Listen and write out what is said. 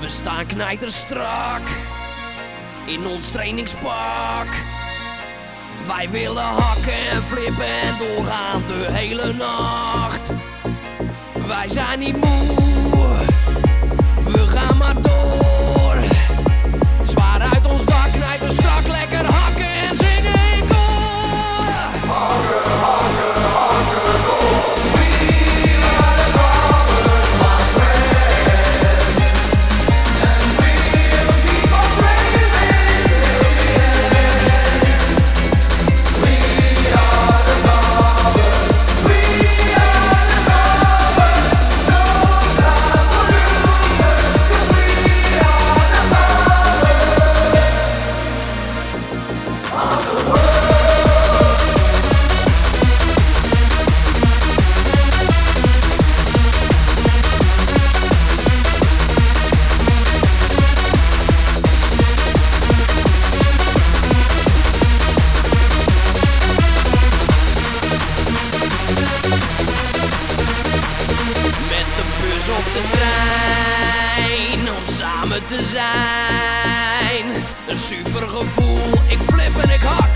We staan knijterstrak in ons trainingspak. Wij willen hakken en flippen en doorgaan de hele nacht. Wij zijn niet moe, we gaan maar te zijn. Een super gevoel, ik flip en ik hak